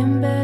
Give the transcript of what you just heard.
in bed.